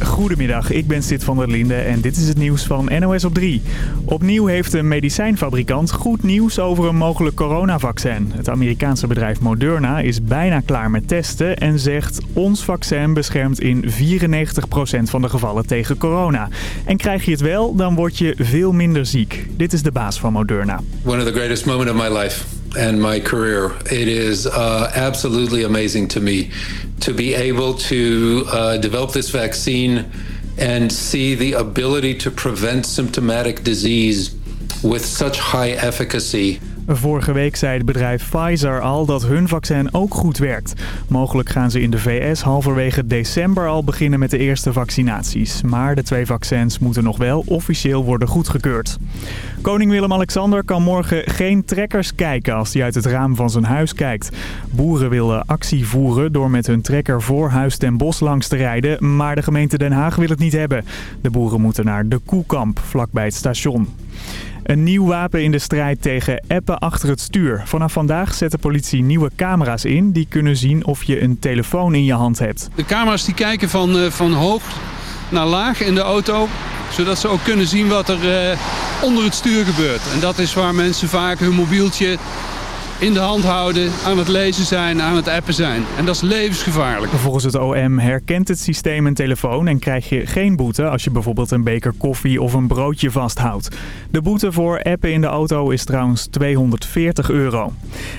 Goedemiddag, ik ben Sid van der Linde en dit is het nieuws van NOS op 3. Opnieuw heeft een medicijnfabrikant goed nieuws over een mogelijk coronavaccin. Het Amerikaanse bedrijf Moderna is bijna klaar met testen en zegt... ons vaccin beschermt in 94% van de gevallen tegen corona. En krijg je het wel, dan word je veel minder ziek. Dit is de baas van Moderna. One of the greatest moments of my life and my career. It is uh, absolutely amazing to me to be able to uh, develop this vaccine and see the ability to prevent symptomatic disease with such high efficacy. Vorige week zei het bedrijf Pfizer al dat hun vaccin ook goed werkt. Mogelijk gaan ze in de VS halverwege december al beginnen met de eerste vaccinaties. Maar de twee vaccins moeten nog wel officieel worden goedgekeurd. Koning Willem-Alexander kan morgen geen trekkers kijken als hij uit het raam van zijn huis kijkt. Boeren willen actie voeren door met hun trekker voor Huis ten Bos langs te rijden. Maar de gemeente Den Haag wil het niet hebben. De boeren moeten naar de Koekamp, vlakbij het station. Een nieuw wapen in de strijd tegen appen achter het stuur. Vanaf vandaag zet de politie nieuwe camera's in die kunnen zien of je een telefoon in je hand hebt. De camera's die kijken van, uh, van hoog naar laag in de auto. Zodat ze ook kunnen zien wat er uh, onder het stuur gebeurt. En dat is waar mensen vaak hun mobieltje in de hand houden, aan het lezen zijn, aan het appen zijn. En dat is levensgevaarlijk. Volgens het OM herkent het systeem een telefoon en krijg je geen boete als je bijvoorbeeld een beker koffie of een broodje vasthoudt. De boete voor appen in de auto is trouwens 240 euro.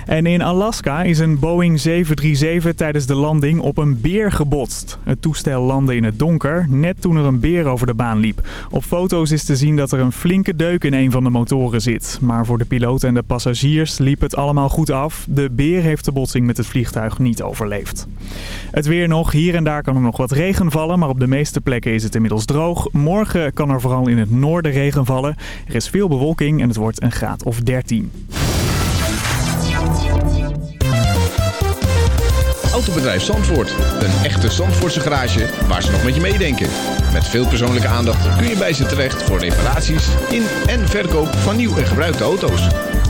En in Alaska is een Boeing 737 tijdens de landing op een beer gebotst. Het toestel landde in het donker, net toen er een beer over de baan liep. Op foto's is te zien dat er een flinke deuk in een van de motoren zit. Maar voor de piloot en de passagiers liep het allemaal goed af. De beer heeft de botsing met het vliegtuig niet overleefd. Het weer nog. Hier en daar kan er nog wat regen vallen, maar op de meeste plekken is het inmiddels droog. Morgen kan er vooral in het noorden regen vallen. Er is veel bewolking en het wordt een graad of 13. Autobedrijf Zandvoort. Een echte Zandvoortse garage waar ze nog met je meedenken. Met veel persoonlijke aandacht kun je bij ze terecht voor reparaties in en verkoop van nieuw en gebruikte auto's.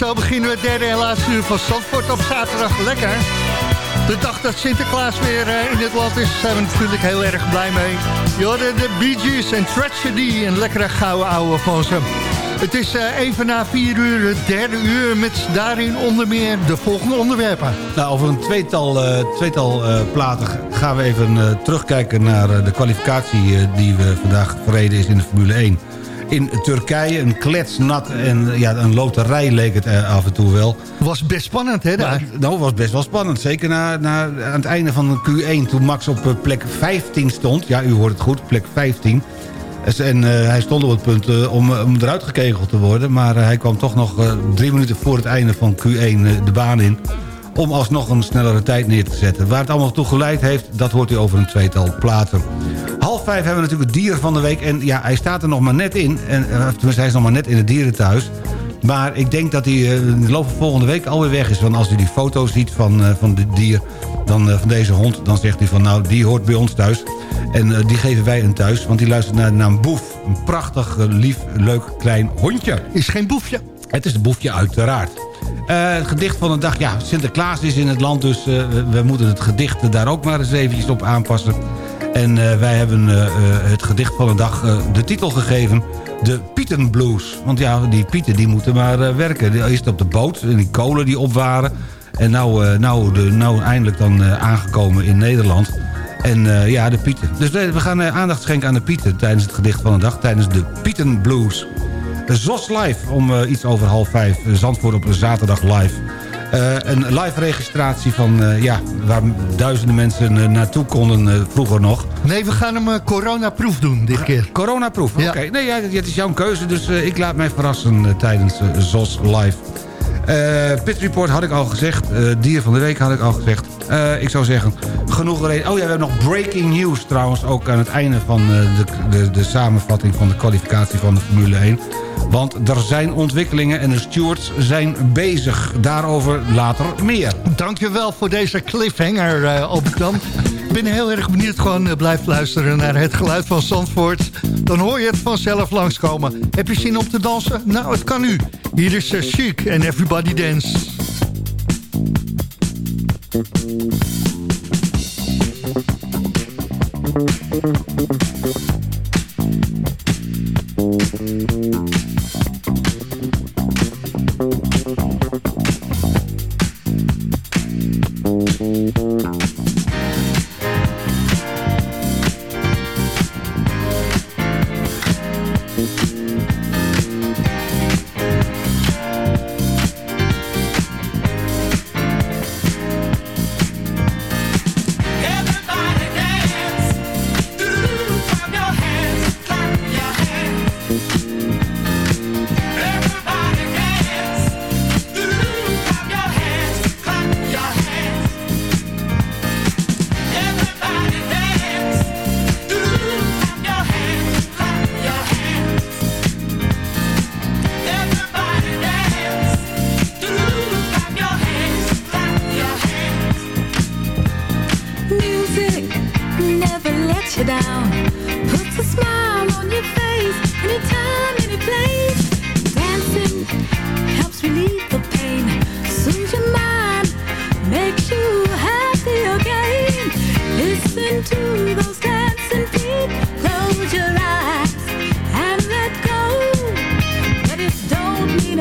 Zo beginnen we het derde en laatste uur van Zandvoort op zaterdag. Lekker. De dag dat Sinterklaas weer in het land is, zijn we natuurlijk heel erg blij mee. Je de Bee Gees en Tragedy, een lekkere gouden ouwe van ze. Het is uh, even na vier uur, het derde uur... met daarin onder meer de volgende onderwerpen. Nou, over een tweetal, uh, tweetal platen gaan we even terugkijken... naar de kwalificatie die we vandaag verreden is in de Formule 1. In Turkije, een kletsnat en ja, een loterij leek het af en toe wel. Was best spannend, hè, daar? Maar, nou, was best wel spannend. Zeker na, na, aan het einde van de Q1, toen Max op plek 15 stond. Ja, u hoort het goed, plek 15 en uh, hij stond op het punt uh, om, om eruit gekegeld te worden. Maar uh, hij kwam toch nog drie minuten voor het einde van Q1 de baan in... om alsnog een snellere tijd neer te zetten. Waar het allemaal toe geleid heeft, dat hoort u over een tweetal platen. Vijf hebben we natuurlijk het dier van de week. En ja, hij staat er nog maar net in. En, tenminste, hij is nog maar net in het dierenthuis. Maar ik denk dat hij in de loop van volgende week alweer weg is. Want als hij die foto ziet van, van dit dier, dan, van deze hond... dan zegt hij van nou, die hoort bij ons thuis... En die geven wij een thuis, want die luistert naar de naam Boef. Een prachtig, lief, leuk klein hondje. Is geen boefje? Het is een boefje, uiteraard. Uh, het gedicht van de dag, ja, Sinterklaas is in het land... dus we moeten het gedicht daar ook maar eens eventjes op aanpassen. En wij hebben het gedicht van de dag de titel gegeven... De Pietenblues. Want ja, die Pieten die moeten maar werken. Eerst op de boot, en die kolen die op waren... En nou, nou, de, nou eindelijk dan aangekomen in Nederland... En ja, de Pieten. Dus we gaan aandacht schenken aan de Pieten tijdens het gedicht van de dag. Tijdens de Pieten Blues. ZOS Live om iets over half vijf. Zandvoort op zaterdag live. Een live registratie van, ja, waar duizenden mensen naartoe konden vroeger nog. Nee, we gaan hem coronaproef doen dit keer. Coronaproef, oké. Okay. Nee, ja, het is jouw keuze, dus ik laat mij verrassen tijdens ZOS Live. Uh, Pit Report had ik al gezegd. Uh, dier van de week had ik al gezegd. Uh, ik zou zeggen, genoeg reden. Oh ja, we hebben nog breaking news trouwens. Ook aan het einde van de, de, de samenvatting van de kwalificatie van de Formule 1. Want er zijn ontwikkelingen en de stewards zijn bezig. Daarover later meer. Dankjewel voor deze cliffhanger, uh, Albert-Jan. Ik ben heel erg benieuwd. Gewoon uh, blijf luisteren naar het geluid van Zandvoort. Dan hoor je het vanzelf langskomen. Heb je zin om te dansen? Nou, het kan nu. Hier is uh, Chic en Everybody Dance.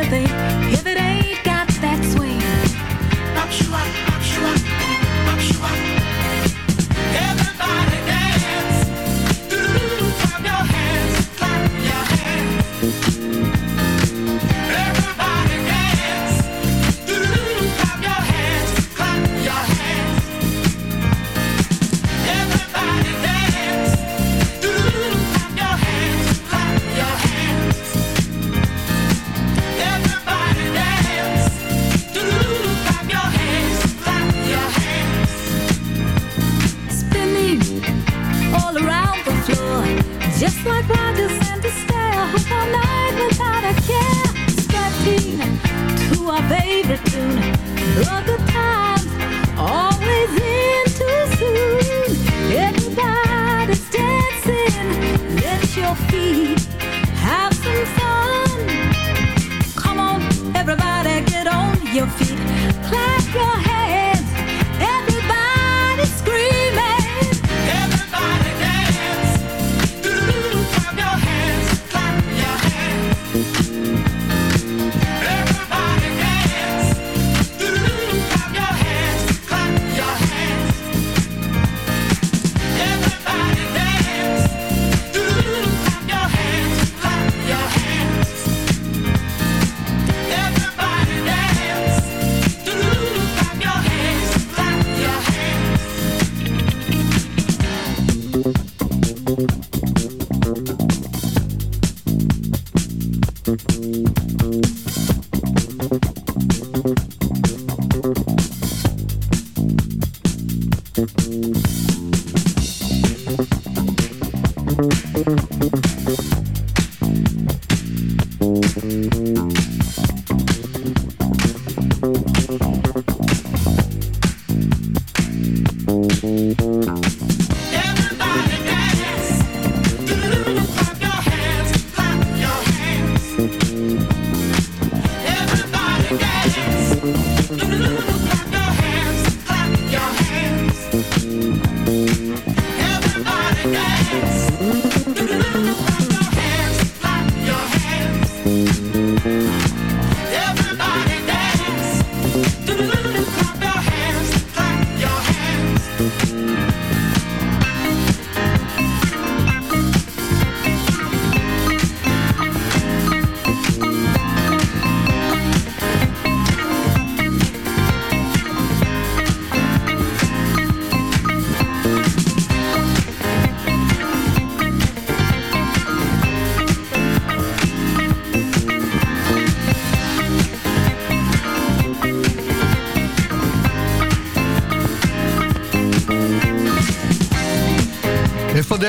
nothing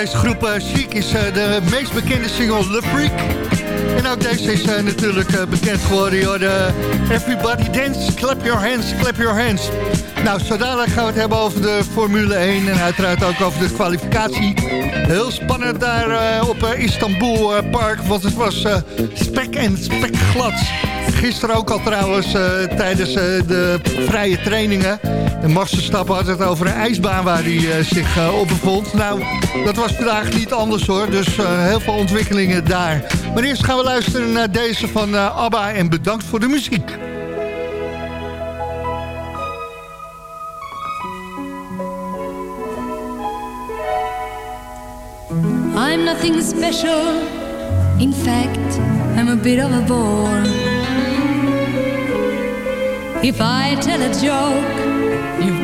deze groep uh, Chic is uh, de meest bekende single The Freak. En ook deze is uh, natuurlijk bekend geworden. Joh, de Everybody Dance, Clap Your Hands, Clap Your Hands. Nou, zo dadelijk gaan we het hebben over de Formule 1 en uiteraard ook over de kwalificatie. Heel spannend daar op Istanbul Park, want het was spek en spek glad. Gisteren ook al trouwens tijdens de vrije trainingen. De Masterstappen had het over een ijsbaan waar hij zich op bevond. Nou, dat was vandaag niet anders hoor, dus uh, heel veel ontwikkelingen daar. Maar eerst gaan we luisteren naar deze van ABBA en bedankt voor de muziek. I'm nothing special, in fact, I'm a bit of a bore. If I tell a joke,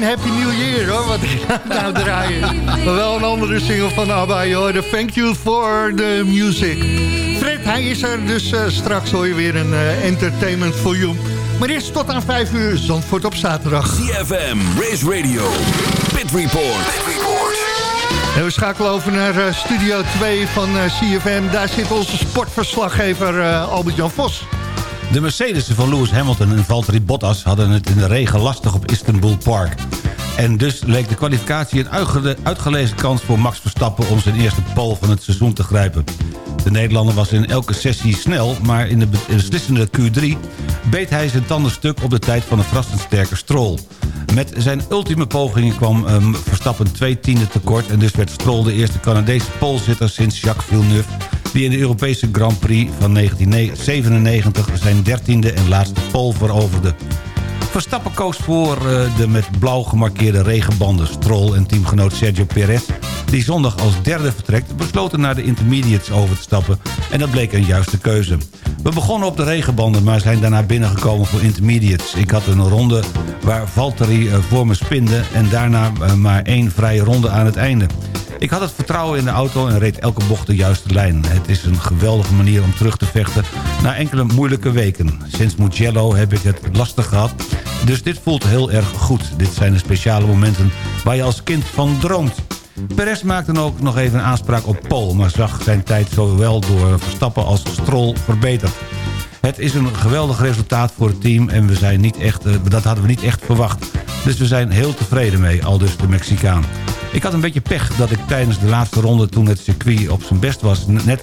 Geen Happy New Year hoor, wat ik nou draaien. Maar wel een andere single van ABBA, joh. The Thank You for the Music. Fred, hij is er, dus uh, straks hoor je weer een uh, entertainment for you. Maar eerst tot aan 5 uur, Zandvoort op zaterdag. CFM, Race Radio, Pit Report. Pit Report. En we schakelen over naar uh, Studio 2 van CFM. Daar zit onze sportverslaggever Albert-Jan Vos. De Mercedes van Lewis Hamilton en Valtteri Bottas hadden het in de regen lastig op Istanbul Park. En dus leek de kwalificatie een uitgelezen kans voor Max Verstappen... om zijn eerste pole van het seizoen te grijpen. De Nederlander was in elke sessie snel, maar in de beslissende Q3... beet hij zijn tanden stuk op de tijd van een verrassend sterke Stroll. Met zijn ultieme pogingen kwam um, Verstappen twee tienden tekort... en dus werd Stroll de eerste Canadese polezitter sinds Jacques Villeneuve die in de Europese Grand Prix van 1997 zijn dertiende en laatste pole veroverde. Verstappen koos voor eh, de met blauw gemarkeerde regenbanden. Stroll en teamgenoot Sergio Perez, die zondag als derde vertrekt... besloten naar de intermediates over te stappen en dat bleek een juiste keuze. We begonnen op de regenbanden, maar zijn daarna binnengekomen voor intermediates. Ik had een ronde waar Valtteri eh, voor me spinde... en daarna eh, maar één vrije ronde aan het einde. Ik had het vertrouwen in de auto en reed elke bocht de juiste lijn. Het is een geweldige manier om terug te vechten na enkele moeilijke weken. Sinds Mugello heb ik het lastig gehad, dus dit voelt heel erg goed. Dit zijn de speciale momenten waar je als kind van droomt. Perez maakte dan ook nog even een aanspraak op Paul... maar zag zijn tijd zowel door Verstappen als Stroll verbeterd. Het is een geweldig resultaat voor het team en we zijn niet echt, eh, dat hadden we niet echt verwacht. Dus we zijn heel tevreden mee, al dus de Mexicaan. Ik had een beetje pech dat ik tijdens de laatste ronde... toen het circuit op zijn best was... net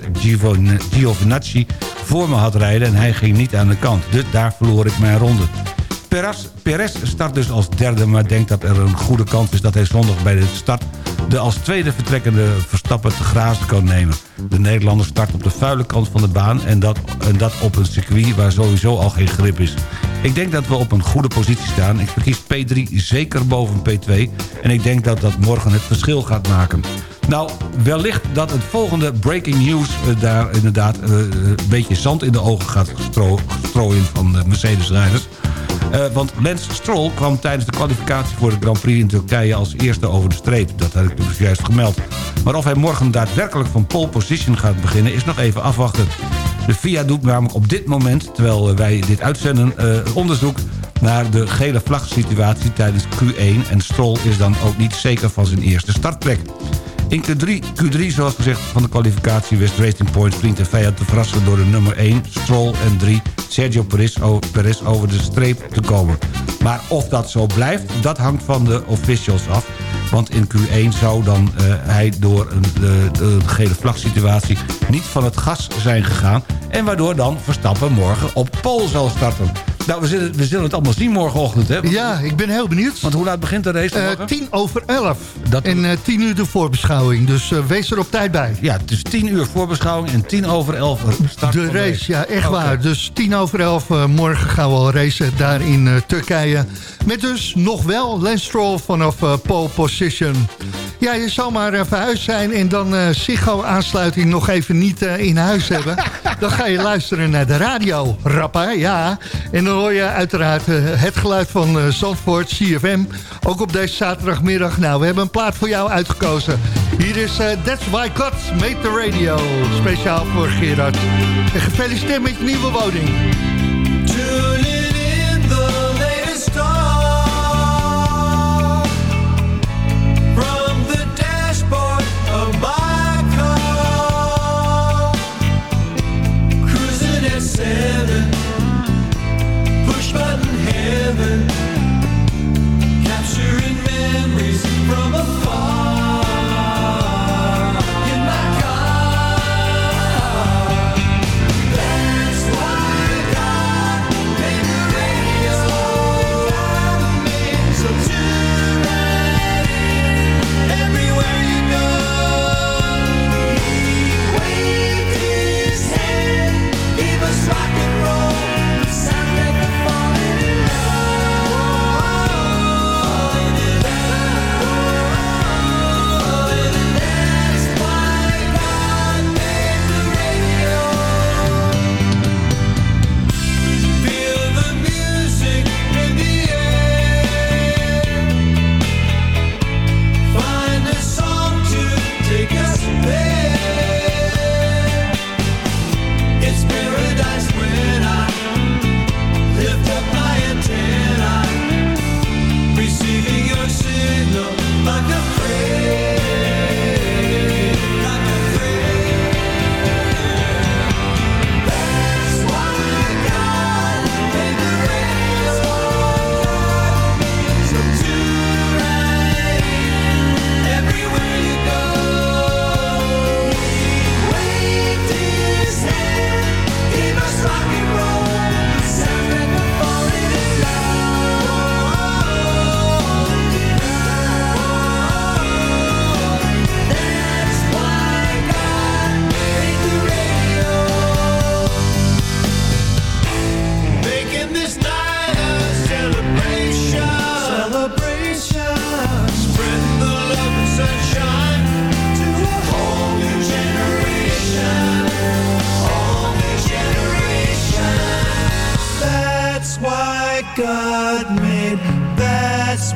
Giovinazzi voor me had rijden... en hij ging niet aan de kant. Dus daar verloor ik mijn ronde. Perez, start dus als derde... maar denkt dat er een goede kans is dat hij zondag bij de start... de als tweede vertrekkende Verstappen te grazen kan nemen. De Nederlander start op de vuile kant van de baan... en dat, en dat op een circuit waar sowieso al geen grip is. Ik denk dat we op een goede positie staan. Ik verkies P3 zeker boven P2. En ik denk dat dat morgen het verschil gaat maken. Nou, wellicht dat het volgende breaking news uh, daar inderdaad uh, een beetje zand in de ogen gaat strooien van de Mercedes-rijders. Uh, want Lance Stroll kwam tijdens de kwalificatie voor de Grand Prix in Turkije als eerste over de streep. Dat had ik dus juist gemeld. Maar of hij morgen daadwerkelijk van pole position gaat beginnen is nog even afwachten. De FIA doet namelijk op dit moment, terwijl wij dit uitzenden, uh, onderzoek naar de gele vlagsituatie tijdens Q1. En Stroll is dan ook niet zeker van zijn eerste startplek. In Q3, Q3, zoals gezegd, van de kwalificatie West Racing Point... springt de vijand te verrassen door de nummer 1, Stroll en 3... Sergio Perez, Perez over de streep te komen. Maar of dat zo blijft, dat hangt van de officials af. Want in Q1 zou dan uh, hij door een, de, de, gele vlagsituatie niet van het gas zijn gegaan... en waardoor dan Verstappen morgen op pol zal starten. Nou, we zullen, we zullen het allemaal zien morgenochtend, hè? Ja, ik ben heel benieuwd. Want hoe laat begint de race uh, tien over elf. Dat... En uh, tien uur de voorbeschouwing. Dus uh, wees er op tijd bij. Ja, dus tien uur voorbeschouwing en tien over elf start De race, ja, echt okay. waar. Dus tien over elf morgen gaan we al racen daar in Turkije. Met dus nog wel Lance Stroll vanaf pole position. Ja, je zou maar verhuisd zijn en dan uh, Ziggo-aansluiting nog even niet in huis hebben. dan ga je luisteren naar de radio, rappa, ja. En dan hoor uiteraard uh, het geluid van Zandvoort, CFM. Ook op deze zaterdagmiddag. Nou, we hebben een plaat voor jou uitgekozen. Hier is That's Why God Made the Radio. Speciaal voor Gerard. En gefeliciteerd met je nieuwe woning.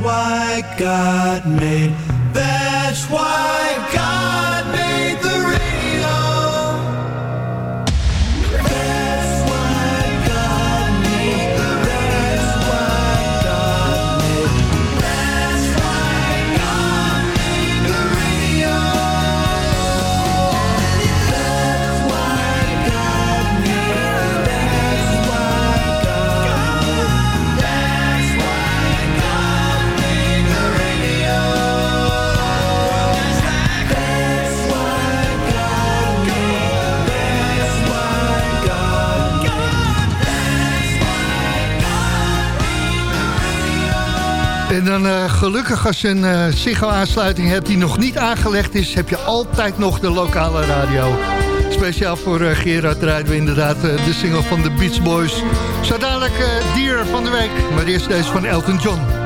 why God made. That's why. En dan eh, gelukkig als je een eh, uh, Ziggo-aansluiting hebt die nog niet aangelegd is... heb je altijd nog de lokale radio. Speciaal voor uh, Gerard rijden we inderdaad de single van de Beach Boys. Zo dadelijk dier van de week, maar eerst deze van Elton John.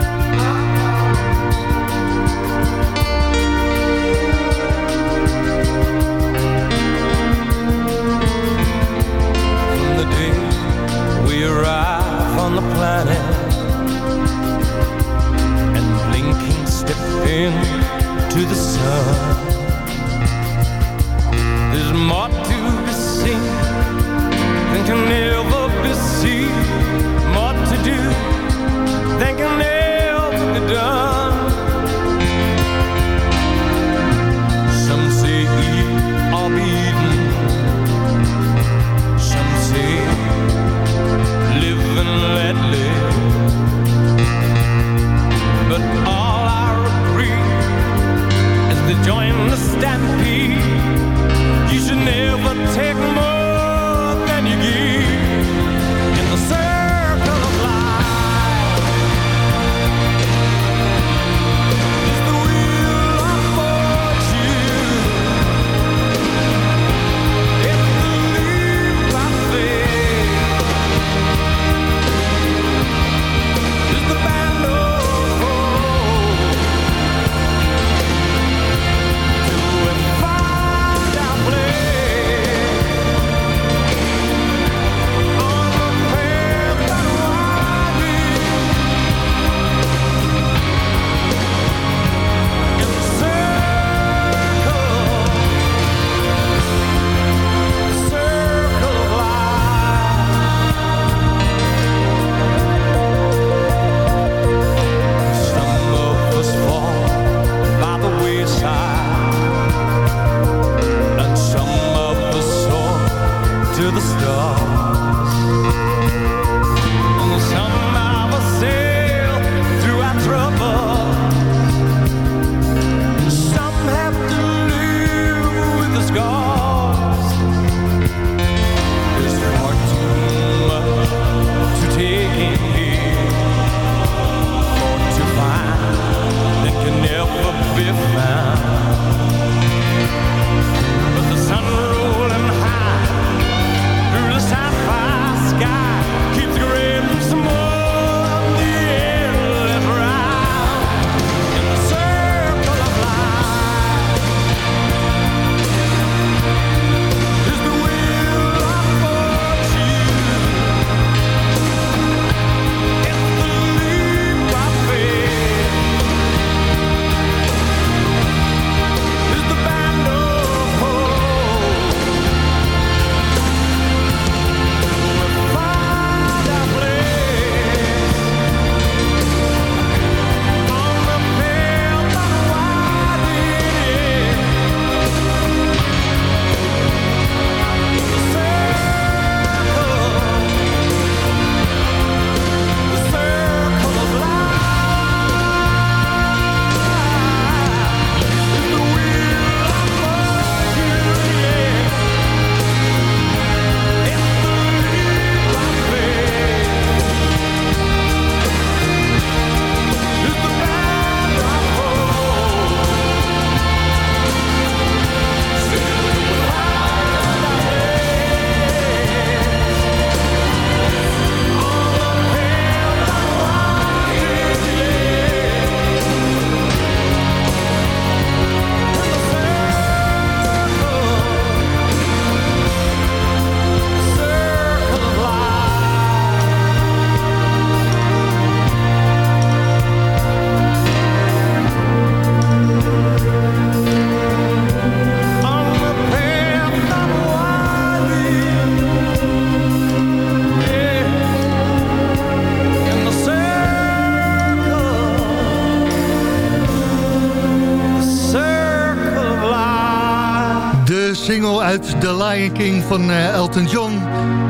Single uit The Lion King van eh, Elton John.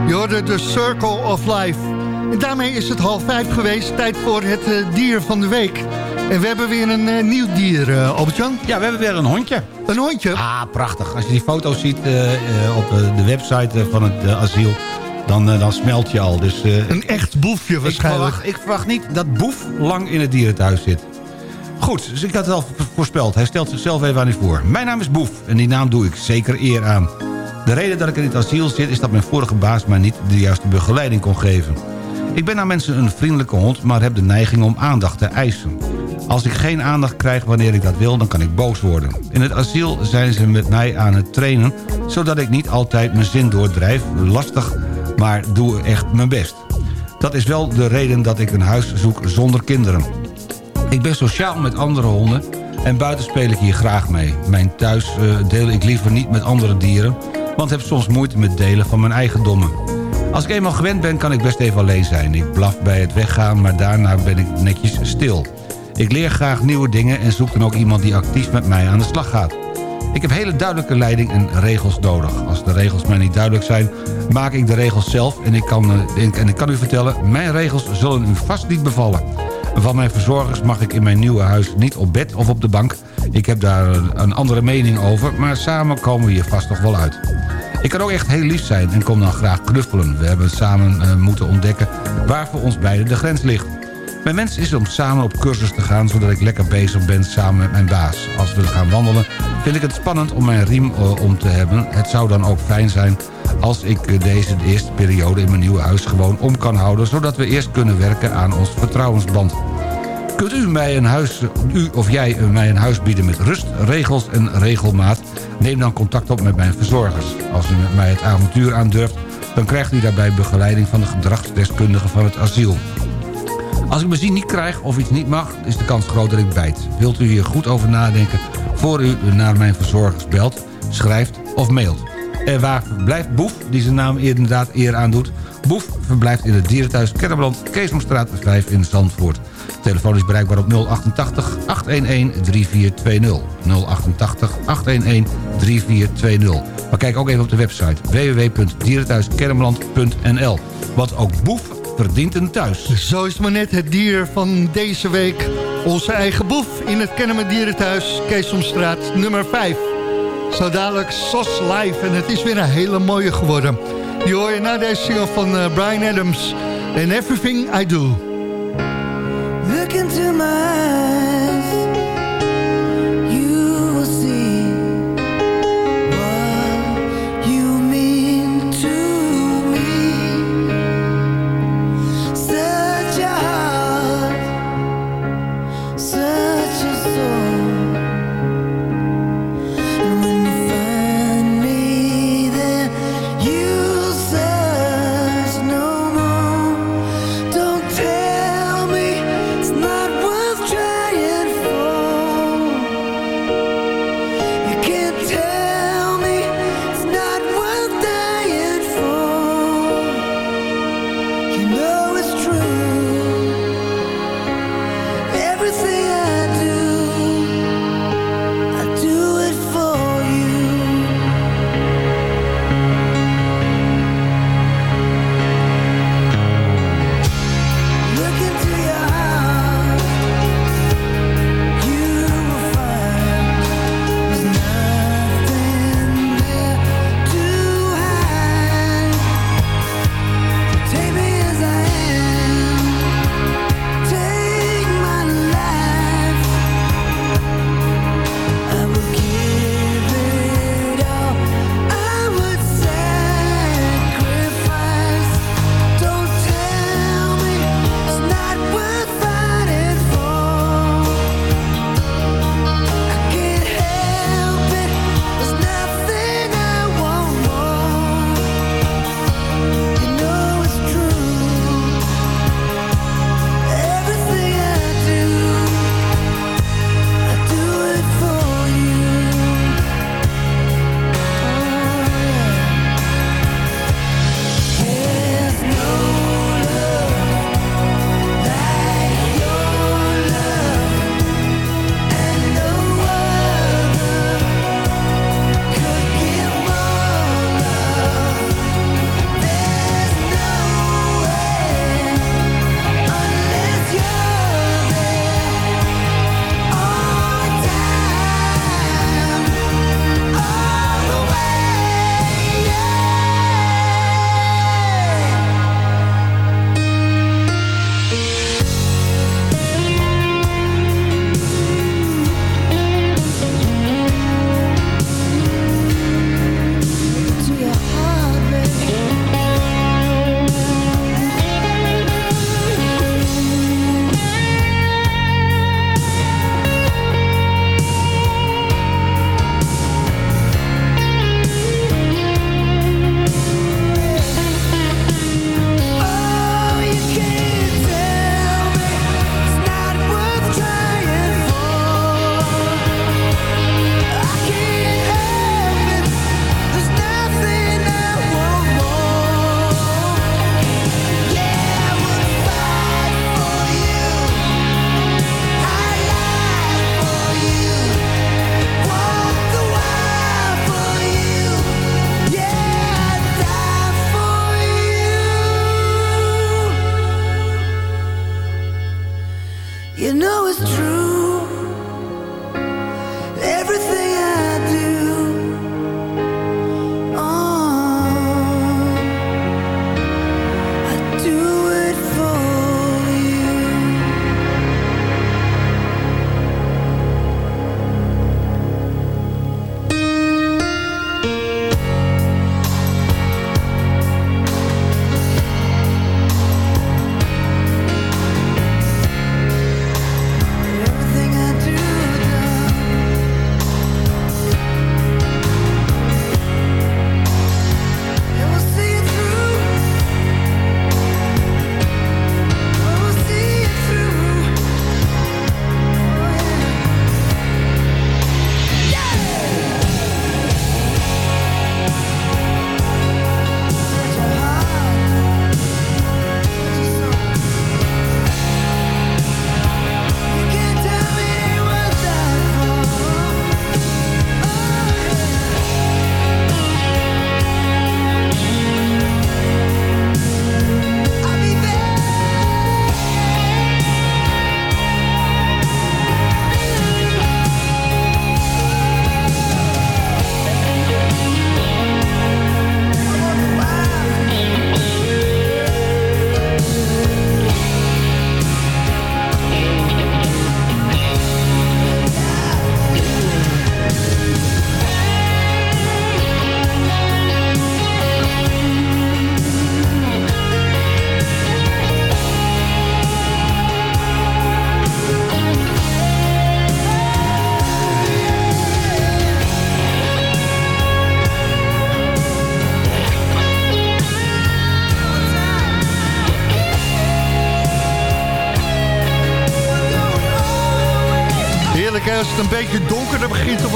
Je hoorde The Circle of Life. En daarmee is het half vijf geweest. Tijd voor het eh, dier van de week. En we hebben weer een eh, nieuw dier, uh, Albert-Jan. Ja, we hebben weer een hondje. Een hondje? Ah, prachtig. Als je die foto's ziet op de website van het asiel... Dan, dan smelt je al. Dus, een echt boefje waarschijnlijk. Ik verwacht, ik verwacht niet dat Boef lang in het dierenthuis zit. Goed, dus ik had het al voorspeld. Hij stelt zichzelf even aan u voor. Mijn naam is Boef en die naam doe ik zeker eer aan. De reden dat ik in het asiel zit is dat mijn vorige baas mij niet de juiste begeleiding kon geven. Ik ben naar mensen een vriendelijke hond, maar heb de neiging om aandacht te eisen. Als ik geen aandacht krijg wanneer ik dat wil, dan kan ik boos worden. In het asiel zijn ze met mij aan het trainen... zodat ik niet altijd mijn zin doordrijf. Lastig, maar doe echt mijn best. Dat is wel de reden dat ik een huis zoek zonder kinderen. Ik ben sociaal met andere honden en buiten speel ik hier graag mee. Mijn thuis uh, deel ik liever niet met andere dieren... want heb soms moeite met delen van mijn eigendommen. Als ik eenmaal gewend ben, kan ik best even alleen zijn. Ik blaf bij het weggaan, maar daarna ben ik netjes stil. Ik leer graag nieuwe dingen en zoek dan ook iemand die actief met mij aan de slag gaat. Ik heb hele duidelijke leiding en regels nodig. Als de regels mij niet duidelijk zijn, maak ik de regels zelf... en ik kan, eh, en ik kan u vertellen, mijn regels zullen u vast niet bevallen. Van mijn verzorgers mag ik in mijn nieuwe huis niet op bed of op de bank. Ik heb daar een andere mening over, maar samen komen we hier vast nog wel uit. Ik kan ook echt heel lief zijn en kom dan graag knuffelen. We hebben samen uh, moeten ontdekken waar voor ons beiden de grens ligt. Mijn wens is om samen op cursus te gaan... zodat ik lekker bezig ben samen met mijn baas. Als we gaan wandelen vind ik het spannend om mijn riem uh, om te hebben. Het zou dan ook fijn zijn als ik uh, deze de eerste periode in mijn nieuwe huis gewoon om kan houden... zodat we eerst kunnen werken aan ons vertrouwensband. Kunt u, mij een huis, u of jij mij een huis bieden met rust, regels en regelmaat? Neem dan contact op met mijn verzorgers. Als u met mij het avontuur aandurft... dan krijgt u daarbij begeleiding van de gedragsdeskundige van het asiel. Als ik mijn zin niet krijg of iets niet mag, is de kans groot dat ik bijt. Wilt u hier goed over nadenken voor u naar mijn verzorgers belt, schrijft of mailt? En waar verblijft Boef, die zijn naam inderdaad eer aandoet? Boef verblijft in het dierenthuis Kermeland, Keesomstraat 5 in Zandvoort. Telefoon is bereikbaar op 088 811 3420. 088 811 3420. Maar kijk ook even op de website www.dierenthuiskermeland.nl. Want ook Boef verdient een thuis. Zo is maar net het dier van deze week. Onze eigen boef in het Kennemer Dierenthuis, Keesomstraat nummer 5. Zo dadelijk SOS Live en het is weer een hele mooie geworden. Die hoor je na deze single van uh, Brian Adams. And Everything I Do. Look into my het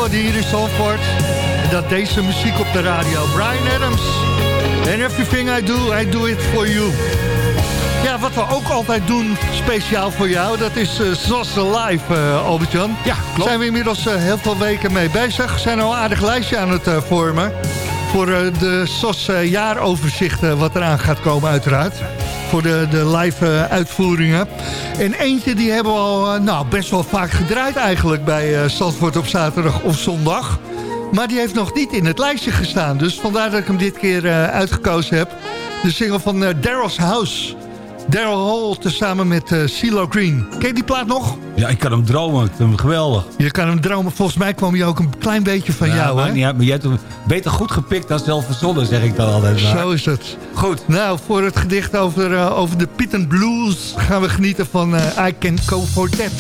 worden hier in Zandvoort... dat deze muziek op de radio. Brian Adams. And everything I do, I do it for you. Ja, wat we ook altijd doen, speciaal voor jou... dat is uh, Zos Live, uh, Albert-Jan. Ja, klopt. zijn we inmiddels uh, heel veel weken mee bezig. We zijn al een aardig lijstje aan het vormen... voor de SOS jaaroverzicht wat eraan gaat komen uiteraard voor de, de live uitvoeringen. En eentje die hebben we al nou, best wel vaak gedraaid eigenlijk bij uh, op zaterdag of zondag. Maar die heeft nog niet in het lijstje gestaan. Dus vandaar dat ik hem dit keer uitgekozen heb. De single van Daryl's House. Daryl Hall tezamen met uh, CeeLo Green. Ken je die plaat nog? Ja, ik kan hem dromen. Ik vind hem geweldig. Je kan hem dromen. Volgens mij kwam hij ook een klein beetje van ja, jou, hè? Uit, maar jij hebt hem beter goed gepikt dan zelf verzonnen, zeg ik dan altijd. Maar. Zo is het. Goed. Nou, voor het gedicht over, uh, over de Pit and Blues... gaan we genieten van uh, I Can Go For That.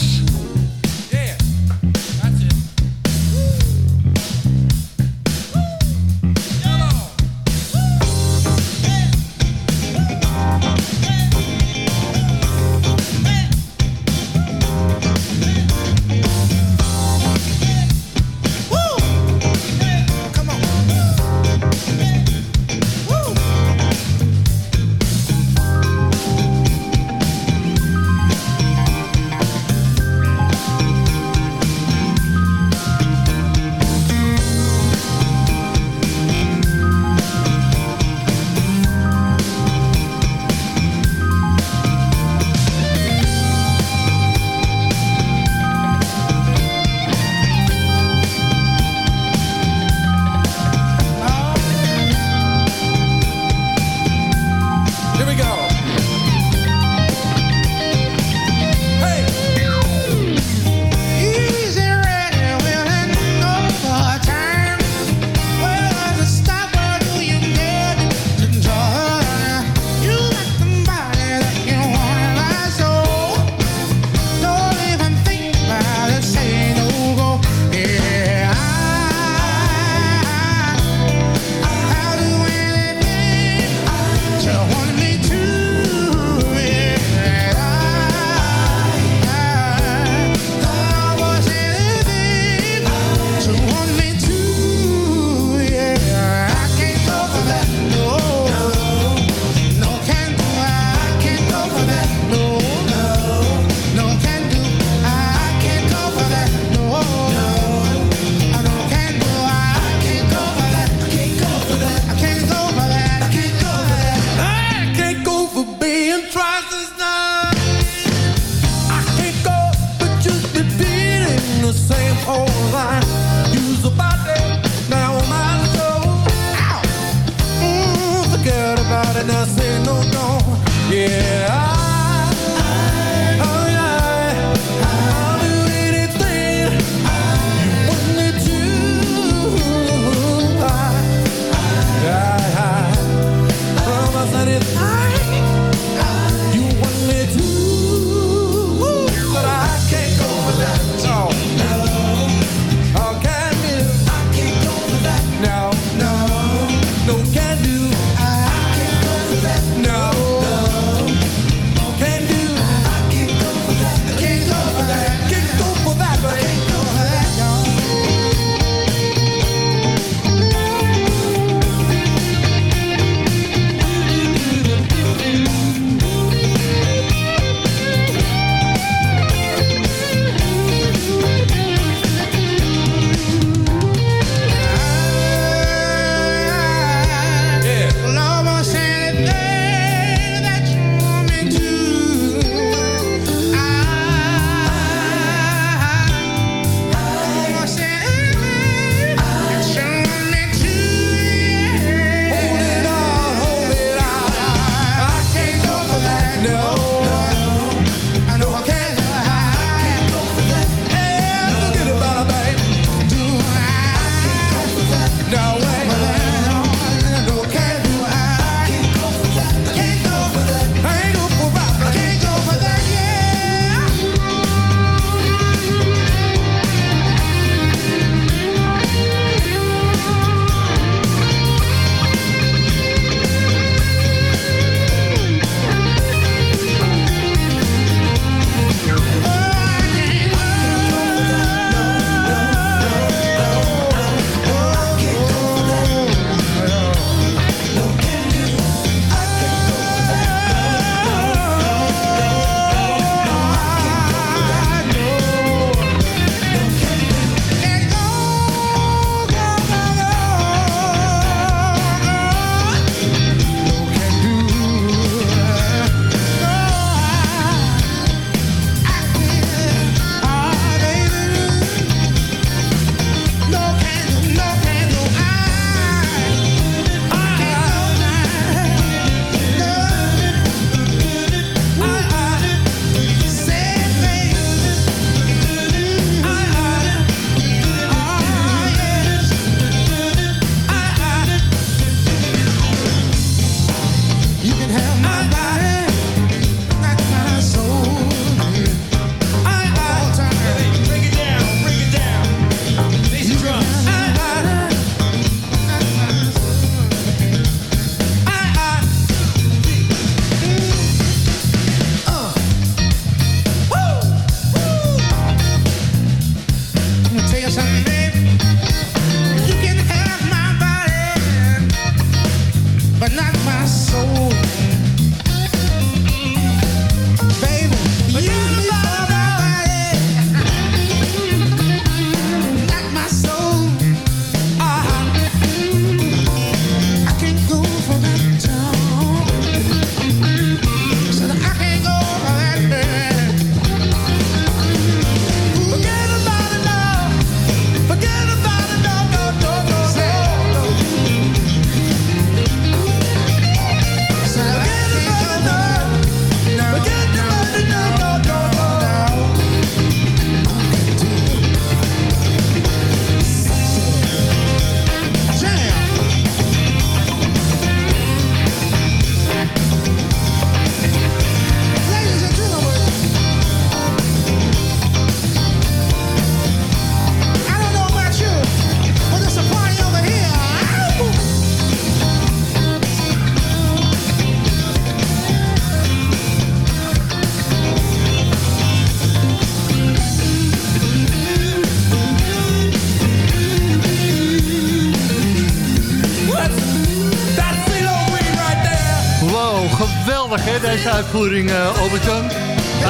Uitvoering, uh, Albert-Jan.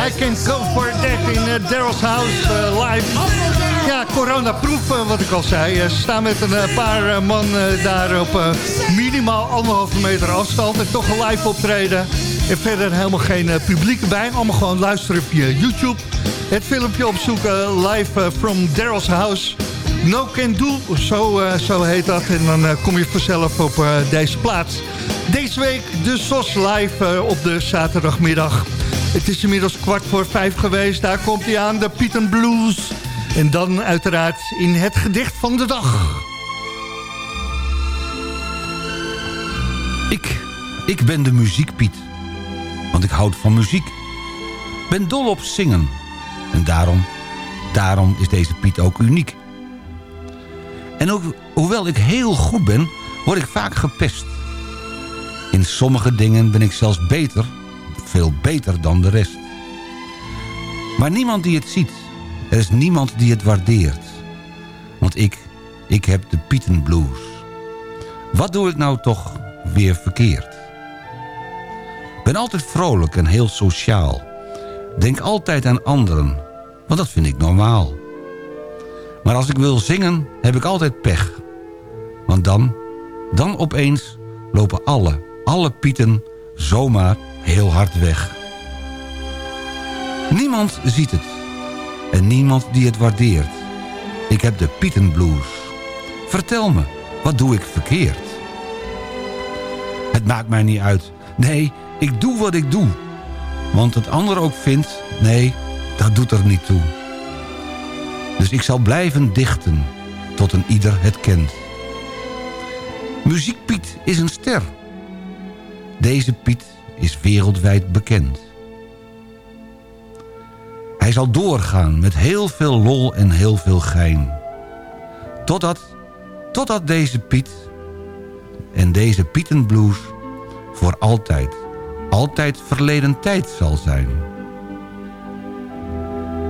I can go for that in uh, Daryl's House uh, live. Ja, coronaproof, wat ik al zei. Ze staan met een paar man daar op minimaal anderhalve meter afstand. En toch een live optreden. En verder helemaal geen publiek erbij. Allemaal gewoon luisteren via YouTube. Het filmpje opzoeken, live from Daryl's House... No Can Do, zo, uh, zo heet dat. En dan uh, kom je vanzelf op uh, deze plaats. Deze week de SOS live op de zaterdagmiddag. Het is inmiddels kwart voor vijf geweest. Daar komt hij aan, de Pieten Blues. En dan uiteraard in het gedicht van de dag. Ik, ik ben de muziekpiet. Want ik houd van muziek. Ben dol op zingen. En daarom, daarom is deze Piet ook uniek. En ook, hoewel ik heel goed ben, word ik vaak gepest. In sommige dingen ben ik zelfs beter, veel beter dan de rest. Maar niemand die het ziet. Er is niemand die het waardeert. Want ik, ik heb de Pietenblues. Wat doe ik nou toch weer verkeerd? Ben altijd vrolijk en heel sociaal. Denk altijd aan anderen, want dat vind ik normaal. Maar als ik wil zingen, heb ik altijd pech. Want dan, dan opeens lopen alle, alle pieten zomaar heel hard weg. Niemand ziet het. En niemand die het waardeert. Ik heb de Pietenblues. Vertel me, wat doe ik verkeerd? Het maakt mij niet uit. Nee, ik doe wat ik doe. Want het ander ook vindt, nee, dat doet er niet toe. Dus ik zal blijven dichten, tot een ieder het kent. Muziekpiet is een ster. Deze Piet is wereldwijd bekend. Hij zal doorgaan met heel veel lol en heel veel gein. Totdat, totdat deze Piet en deze Pietenblues voor altijd, altijd verleden tijd zal zijn.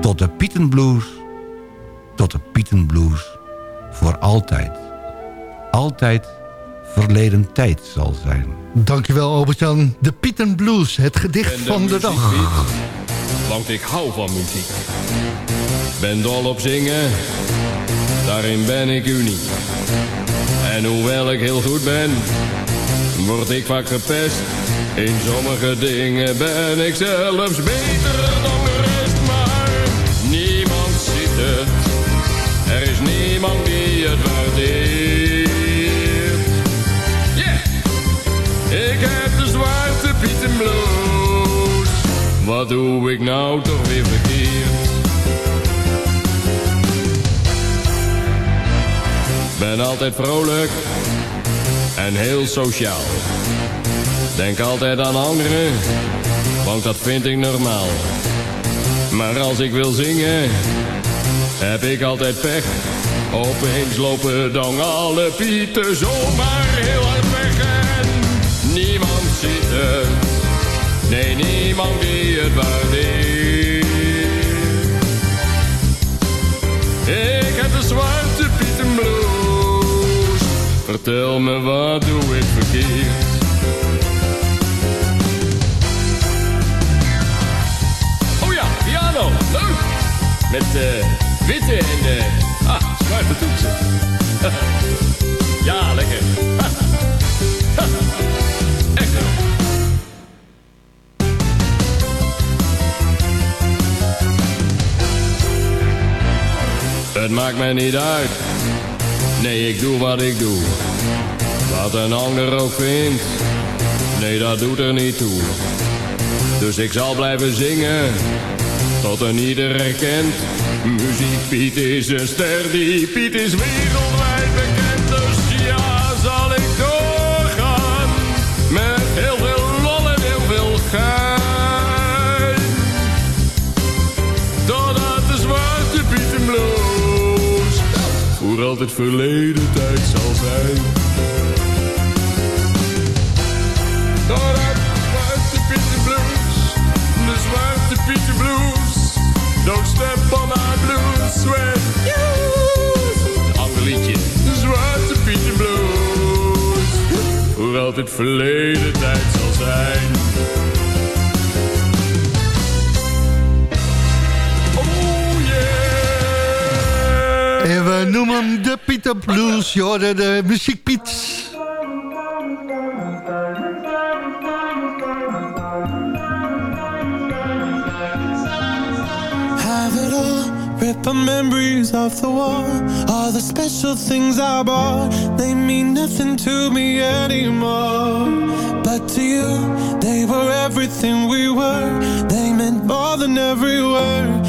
Tot de Pietenblues tot de Pietenblues voor altijd, altijd verleden tijd zal zijn. Dankjewel Albert-Jan. De Pietenblues, het gedicht van de dag. want ik hou van muziek. Ben dol op zingen, daarin ben ik uniek. En hoewel ik heel goed ben, word ik vaak gepest. In sommige dingen ben ik zelfs beter dan de rest, maar niemand ziet het er is niemand die het waardeert. Wat doe ik nou toch weer verkeerd? Ben altijd vrolijk en heel sociaal. Denk altijd aan anderen, want dat vind ik normaal. Maar als ik wil zingen heb ik altijd pech. Opeens lopen dan alle pieten zomaar heel hard weg en niemand ziet het. Nee, niemand die het waardeert. Ik heb de zwarte pietenblues. Vertel me wat doe ik verkeerd. Oh ja, piano, leuk. Met uh, witte en uh, ah, zwarte toetsen. ja, lekker. Het maakt mij niet uit. Nee, ik doe wat ik doe. Wat een ander ook vindt. Nee, dat doet er niet toe. Dus ik zal blijven zingen. Tot een ieder herkent Muziek Piet is een ster, die Piet is wereldwijd Voor altijd verleden tijd zal zijn. Totdat de zwarte Piet bloos. De zwarte Piet bloos. Don't step on my blue sweat. Ander liedje. Zwarte Pietje Blues. Voor altijd verleden tijd zal zijn. Uh, noem hem de Pieter Blues. Je hoorde de it all, rip the memories of the war. All the special things I bought, they mean nothing to me anymore. But to you, they were everything we were. They meant more than every word.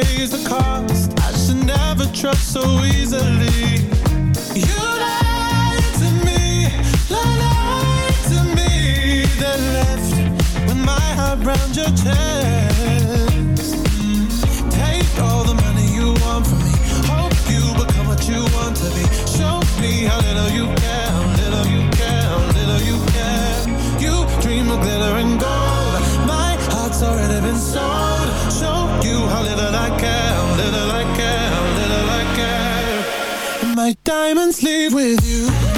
Pays the cost. I should never trust so easily. You lied to me, lied to me, then left with my heart round your chest. Diamonds leave with you.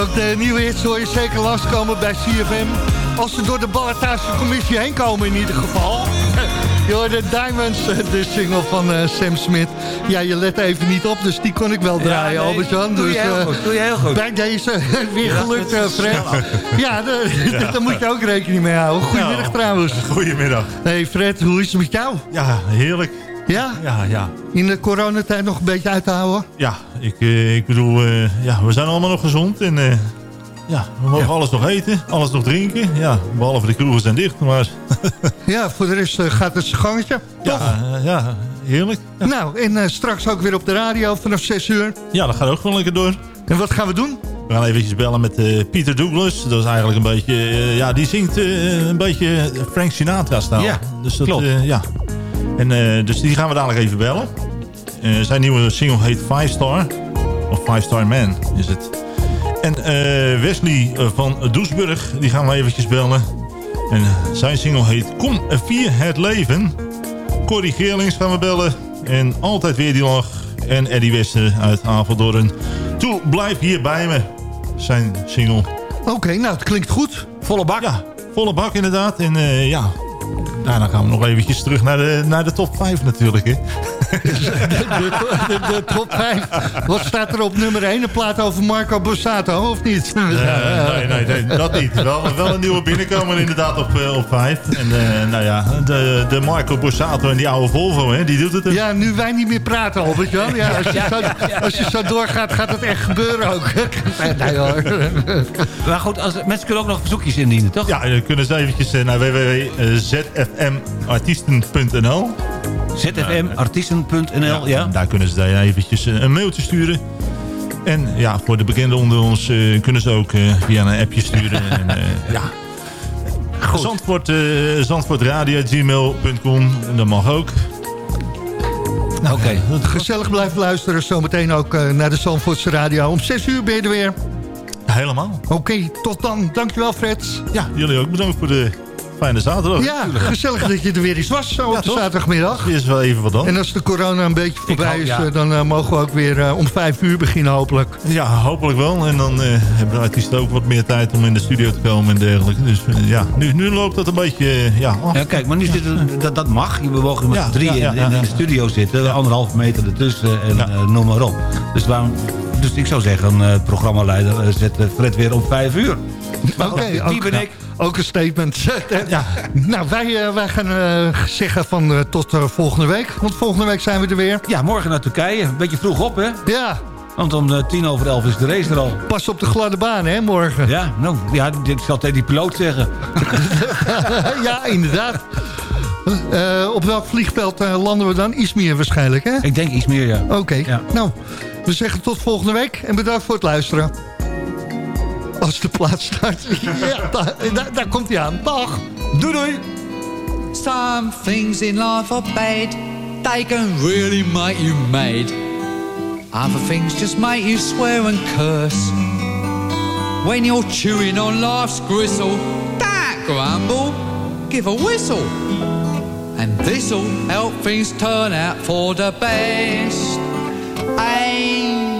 ook de nieuwe hits hoor je zeker langskomen bij CFM. Als ze door de Commissie heen komen in ieder geval. Je hoort de Diamonds, eh, de single van eh, Sam Smith. Ja, je let even niet op, dus die kon ik wel draaien, nee, Albert-Jan. doe je Dus, heel eh, goed, doe je heel goed. Bij deze weer Ja, gelukt, Fred. Ja, de- daar moet je ook rekening mee houden. Goedemiddag trouwens. Goedemiddag. Hey Fred, hoe is het met jou? Ja, heerlijk. Ja? Ja, ja. In de coronatijd nog een beetje uit te houden? Ja, ik, eh, ik bedoel, eh, ja, we zijn allemaal nog gezond. En eh, ja, we mogen alles nog eten, alles nog drinken. Ja, behalve de kroegen zijn dicht, maar Ja, voor de rest gaat het zijn gangetje. ja, ja heerlijk. Ja. Nou, en straks ook weer op de radio vanaf 6 uur. ja, dat gaat ook gewoon lekker door. En wat gaan we doen? We gaan eventjes bellen met eh Peter Douglas. Dat is eigenlijk een beetje, ja, die zingt een beetje Frank Sinatra stijl. Ja, dus dat, klopt. ja. En, eh, dus die gaan we dadelijk even bellen. Eh, zijn nieuwe single heet Five Star. Of Five Star Man is het. En eh, Wesley van Doesburg, die gaan we eventjes bellen. En zijn single heet Kom vier het leven. Corrie Geerlings gaan we bellen. En altijd weer die lach. En Eddie Wester uit Apeldoorn. Toe, blijf hier bij me. Zijn single. Oké, nou, het klinkt goed. Volle bak. Ja, volle bak inderdaad. En ja, daarna gaan we nog eventjes terug naar de, naar de top 5 natuurlijk. Hè. De, de, de top 5. Wat staat er op nummer 1? Een plaat over Marco Borsato, of niet? Eh, nee, nee, nee, dat niet. Wel, wel een nieuwe binnenkomer inderdaad op, eh, op 5. En eh, nou ja, de, de Marco Borsato en die oude Volvo, hè, die doet het. Ja, nu wij niet meer praten, Albert Jan. Ja, als, je zo, als je zo doorgaat, gaat het echt gebeuren ook. Nee, hoor. Maar goed, als, mensen kunnen ook nog verzoekjes indienen, toch? Ja, je kunnen ze eventjes naar www.zfmartiesten.nl zfmartiesten.nl, ja. Daar kunnen ze daar eventjes eh, een mailtje sturen. En ja, voor de bekenden onder ons eh, kunnen ze ook eh, via een appje sturen. en, eh, ja. Zandvoort, eh zandvoortradio.gmail.com, dat mag ook. Nou, Oké. Gezellig blijven luisteren. Zometeen ook eh, naar de Zandvoortse Radio. Om 6 uur ben je er weer. Helemaal. Oké, tot dan. Dankjewel, Fred. Ja, jullie ook bedankt voor de fijne zaterdag. Ja, gezellig dat je er weer eens was zo op de toch? zaterdagmiddag. Is wel even wat dan. En als de corona een beetje voorbij hou- is, ja. eh, dan eh, mogen we ook weer eh, om 5 uur beginnen hopelijk. Ja, hopelijk wel. En dan eh, hebben de artiesten ook wat meer tijd om in de studio te komen en dergelijke. Dus ja, nu, nu loopt dat een beetje ja, af. Ja, kijk, maar nu zit het, dat, dat mag. We mogen met Ja, z'n drieën ja, ja, in, ja, in, ja. de studio zitten. Anderhalve meter ertussen en Ja. eh, noem maar op. Dus, waarom, dus ik zou zeggen, eh programmaleider, zet Fred weer om vijf uur. Oké, Wie ook, ben ik? Ook een statement. Ja. Nou, wij, eh, wij gaan eh, zeggen van eh, tot volgende week. Want volgende week zijn we er weer. Ja, morgen naar Turkije. Een beetje vroeg op, hè? Ja, Want om tien over elf is de race er al. pas op de gladde baan, hè, morgen. Ja, nou, ja, ik zal tegen die piloot zeggen. ja, inderdaad. Op welk vliegveld landen we dan? Izmir waarschijnlijk, hè? Ik denk iets meer, ja. Oké, Ja. nou, we zeggen tot volgende week en bedankt voor het luisteren. Als de plaats start. ja, daar, daar, komt hij aan. Dag. Doei, doei! Some things in life are bad. They can really make you mad. Other things just make you swear and curse. When you're chewing on life's gristle, don't grumble, give a whistle. And this'll help things turn out for the best. And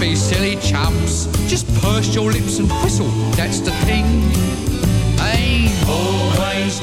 be silly chumps. Just purse your lips and whistle, that's the thing. Hey, always